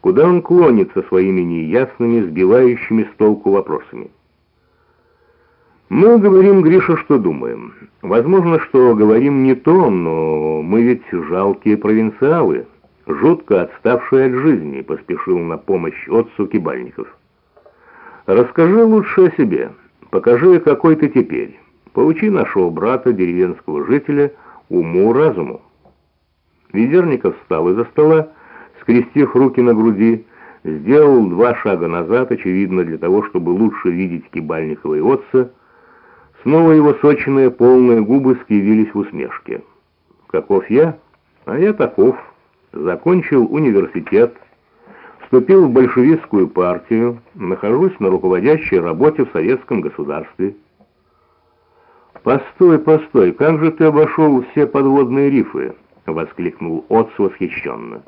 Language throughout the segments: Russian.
куда он клонится своими неясными, сбивающими с толку вопросами. Мы говорим, Гриша, что думаем. Возможно, что говорим не то, но мы ведь жалкие провинциалы, жутко отставшие от жизни, поспешил на помощь отцу Кибальников. Расскажи лучше о себе, покажи, какой ты теперь. Поучи нашего брата, деревенского жителя, уму-разуму. Ведерников встал из-за стола, скрестив руки на груди, сделал два шага назад, очевидно, для того, чтобы лучше видеть Кибальникова и отца. Снова его сочные полные губы скривились в усмешке. «Каков я? А я таков. Закончил университет, вступил в большевистскую партию, нахожусь на руководящей работе в советском государстве». «Постой, постой, как же ты обошел все подводные рифы?» — воскликнул Отц восхищенно.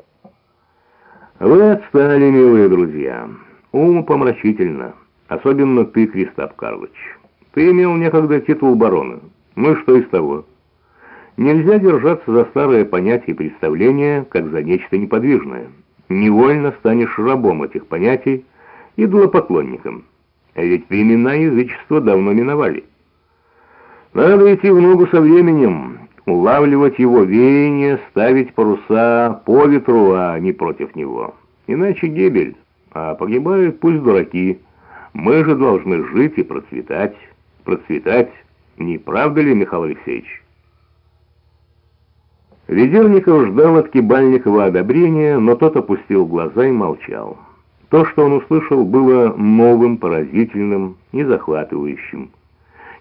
«Вы отстали, милые друзья. Ум помрачительно. Особенно ты, Кристоп Карлович. Ты имел некогда титул барона. Ну и что из того? Нельзя держаться за старые понятия и представления, как за нечто неподвижное. Невольно станешь рабом этих понятий, идолопоклонником. А ведь времена язычества давно миновали». Надо идти в ногу со временем, улавливать его веяние, ставить паруса по ветру, а не против него. Иначе гибель, а погибают пусть дураки. Мы же должны жить и процветать. Процветать, не правда ли, Михаил Алексеевич? Ведерников ждал от Кибальникова одобрения, но тот опустил глаза и молчал. То, что он услышал, было новым, поразительным и захватывающим.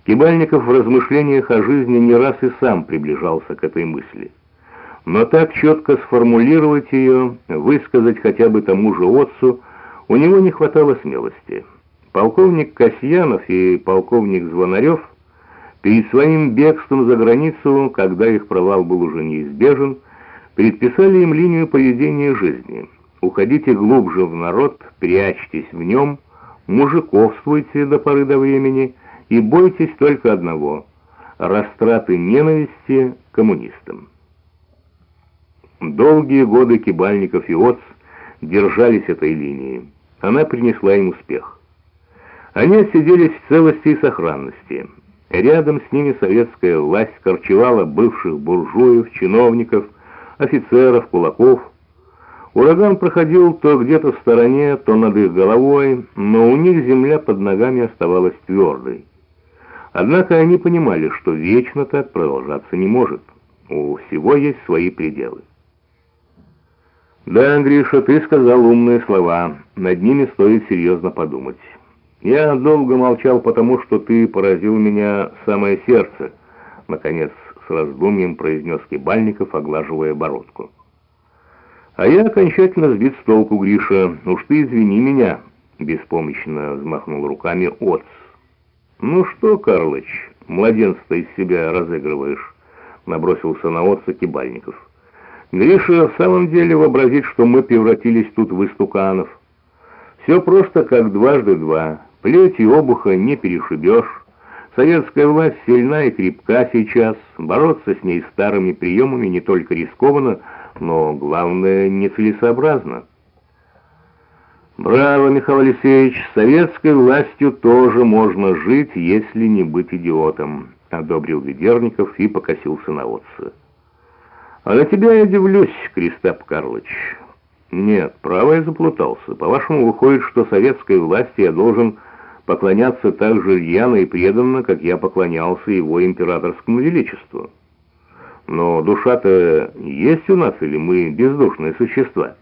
Кибальников в размышлениях о жизни не раз и сам приближался к этой мысли. Но так четко сформулировать ее, высказать хотя бы тому же отцу, у него не хватало смелости. Полковник Касьянов и полковник Звонарев перед своим бегством за границу, когда их провал был уже неизбежен, предписали им линию поведения жизни. Уходите глубже в народ, прячьтесь в нем, мужиковствуйте до поры до времени – и бойтесь только одного — растраты ненависти коммунистам. Долгие годы Кибальников и Оц держались этой линии. Она принесла им успех. Они отсиделись в целости и сохранности. Рядом с ними советская власть корчевала бывших буржуев, чиновников, офицеров, кулаков. Ураган проходил то где-то в стороне, то над их головой, но у них земля под ногами оставалась твердой. Однако они понимали, что вечно так продолжаться не может. У всего есть свои пределы. «Да, Гриша, ты сказал умные слова. Над ними стоит серьезно подумать. Я долго молчал, потому что ты поразил меня самое сердце», — наконец с раздумьем произнес Кибальников, оглаживая бородку. «А я окончательно сбит с толку, Гриша. Уж ты извини меня», — беспомощно взмахнул руками Отц. «Ну что, Карлыч, младенца из себя разыгрываешь?» Набросился на отца Кибальников. «Гриша в самом деле вообразит, что мы превратились тут в истуканов. Все просто как дважды два. Плеть и обуха не перешибешь. Советская власть сильна и крепка сейчас. Бороться с ней старыми приемами не только рискованно, но, главное, нецелесообразно». «Браво, Михаил Алексеевич, советской властью тоже можно жить, если не быть идиотом», — одобрил Ведерников и покосился на отца. «А на тебя я дивлюсь, Кристоп Карлович». «Нет, право я заплутался. По-вашему, выходит, что советской власти я должен поклоняться так же рьяно и преданно, как я поклонялся его императорскому величеству. Но душа-то есть у нас, или мы бездушные существа?»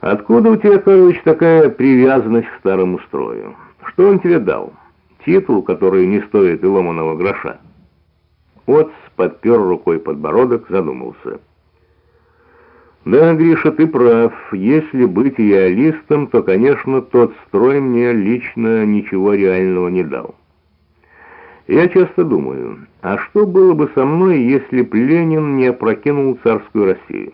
Откуда у тебя, Карлович, такая привязанность к старому строю? Что он тебе дал? Титул, который не стоит и ломаного гроша. Отц подпер рукой подбородок, задумался. «Да, Гриша, ты прав. Если быть идеалистом, то, конечно, тот строй мне лично ничего реального не дал. Я часто думаю, а что было бы со мной, если б Ленин не опрокинул царскую Россию?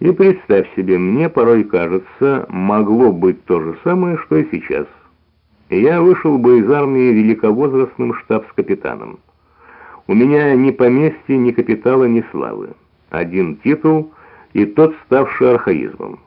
И представь себе, мне порой кажется, могло быть то же самое, что и сейчас. Я вышел бы из армии великовозрастным штабс-капитаном. У меня ни поместья, ни капитала, ни славы. Один титул и тот, ставший архаизмом.